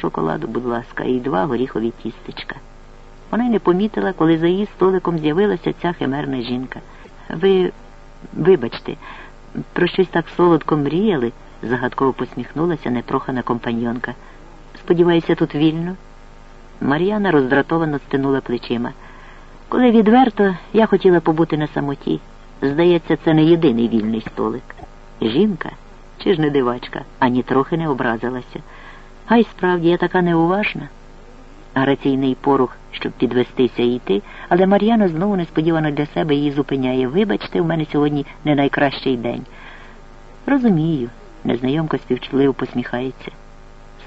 шоколаду, будь ласка, і два горіхові тістечка. Вона й не помітила, коли за її столиком з'явилася ця химерна жінка. Ви, вибачте, про щось так солодко мріяли, загадково посміхнулася непрохана компаньонка. Сподіваюся, тут вільно. Мар'яна роздратовано стинула плечима. Коли відверто, я хотіла побути на самоті. Здається, це не єдиний вільний столик. Жінка, чи ж не дивачка, ані трохи не образилася. Гай справді я така неуважна. Граційний порух, щоб підвестися і йти, але Мар'яна знову несподівано для себе її зупиняє. Вибачте, у мене сьогодні не найкращий день. Розумію, незнайомка співчутливо посміхається.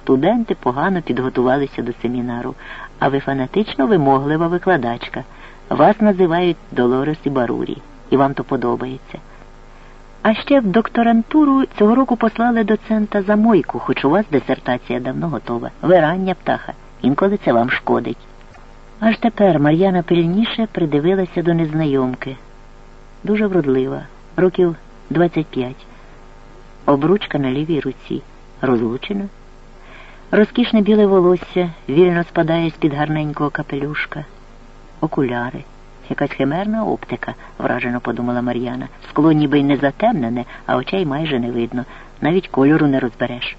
Студенти погано підготувалися до семінару, а ви фанатично вимоглива викладачка. Вас називають Долорес і Барурі, і вам то подобається. А ще в докторантуру цього року послали доцента за мойку, хоч у вас дисертація давно готова. Ви рання птаха, інколи це вам шкодить. Аж тепер Мар'яна пильніше придивилася до незнайомки. Дуже вродлива, років 25. Обручка на лівій руці. Розлучена. Розкішне біле волосся вільно спадає з-під гарненького капелюшка. Окуляри. Якась химерна оптика, вражено подумала Мар'яна. Скло ніби й не затемнене, а очей майже не видно. Навіть кольору не розбереш.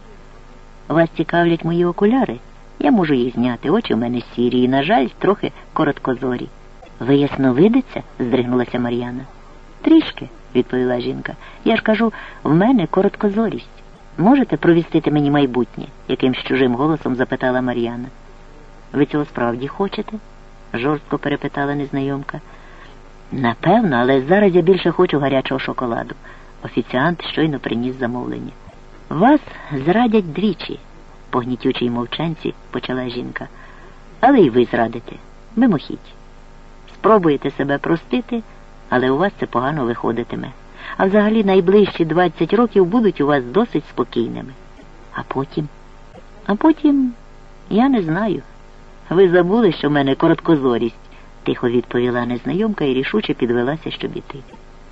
Вас цікавлять мої окуляри? Я можу їх зняти. Очі в мене сірі і, на жаль, трохи короткозорі. Ви ясновидиця? здригнулася Мар'яна. Трішки, відповіла жінка. Я ж кажу, в мене короткозорість. Можете провістити мені майбутнє? якимсь чужим голосом запитала Мар'яна. Ви цього справді хочете? Жорстко перепитала незнайомка. Напевно, але зараз я більше хочу гарячого шоколаду. Офіціант щойно приніс замовлення. Вас зрадять двічі, по гнітючій мовчанці почала жінка. Але й ви зрадите. Мимохідь. Спробуєте себе простити, але у вас це погано виходитиме. А взагалі найближчі 20 років будуть у вас досить спокійними. А потім? А потім я не знаю. Ви забули, що в мене короткозорість, тихо відповіла незнайомка і рішуче підвелася, щоб іти.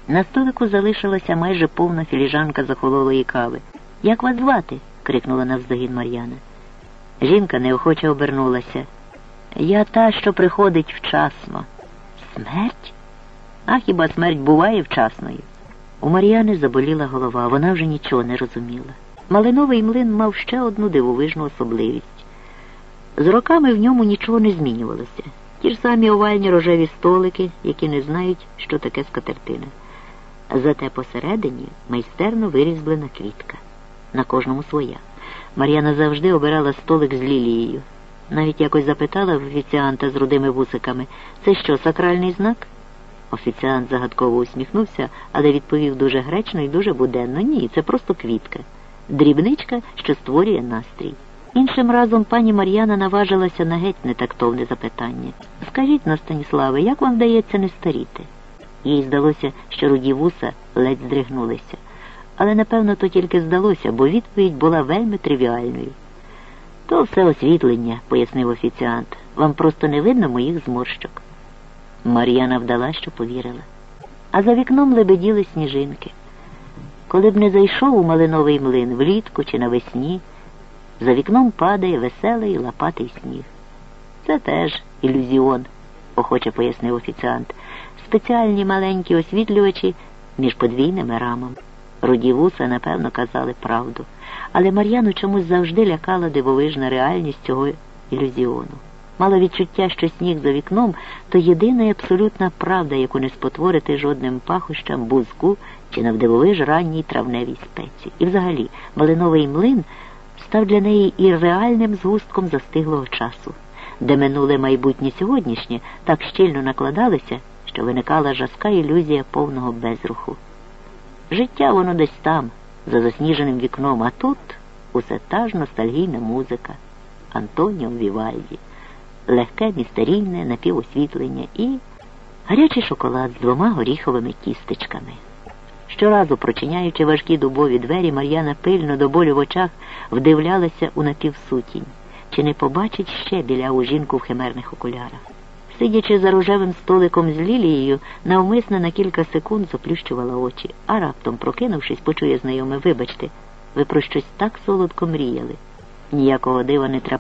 На столику залишилася майже повна філіжанка захололої кави. Як вас звати? крикнула навздогін Мар'яна. Жінка неохоче обернулася. Я та, що приходить вчасно. Смерть? А хіба смерть буває вчасною? У Мар'яни заболіла голова, вона вже нічого не розуміла. Малиновий млин мав ще одну дивовижну особливість. З роками в ньому нічого не змінювалося. Ті ж самі овальні рожеві столики, які не знають, що таке скатертина. Зате посередині майстерно вирізблена квітка. На кожному своя. Мар'яна завжди обирала столик з лілією. Навіть якось запитала в офіціанта з рудими вусиками, це що, сакральний знак? Офіціант загадково усміхнувся, але відповів дуже гречно і дуже буденно. Ні, це просто квітка. Дрібничка, що створює настрій. Іншим разом пані Мар'яна наважилася на геть нетактовне запитання. Скажіть на Станіславе, як вам вдається не старіти? Їй здалося, що руді вуса ледь здригнулися. Але, напевно, то тільки здалося, бо відповідь була вельми тривіальною. То все освітлення, пояснив офіціант. Вам просто не видно моїх зморщок. Мар'яна вдала, що повірила. А за вікном лебеділи сніжинки. Коли б не зайшов у малиновий млин влітку чи навесні, за вікном падає веселий лопатий сніг. Це теж ілюзіон, охоче пояснив офіціант. Спеціальні маленькі освітлювачі між подвійними рамами. Руді вуса, напевно, казали правду, але Мар'яну чомусь завжди лякала дивовижна реальність цього ілюзіону. Мало відчуття, що сніг за вікном то єдина і абсолютна правда, яку не спотворити жодним пахощам, бузку чи навдивовиж ранній травневій спеці. І взагалі малиновий млин став для неї і реальним згустком застиглого часу, де минуле майбутнє сьогоднішнє так щільно накладалися, що виникала жаска ілюзія повного безруху. Життя воно десь там, за засніженим вікном, а тут усе та ж ностальгійна музика Антоніо Вівальді, легке містерійне напівосвітлення і гарячий шоколад з двома горіховими кістечками. Щоразу, прочиняючи важкі дубові двері, Мар'яна пильно до болю в очах вдивлялася у напівсутінь, чи не побачить ще біляву жінку в химерних окулярах. Сидячи за рожевим столиком з лілією, навмисне на кілька секунд заплющувала очі, а раптом, прокинувшись, почує знайоме, вибачте, ви про щось так солодко мріяли. Ніякого дива не трапляє.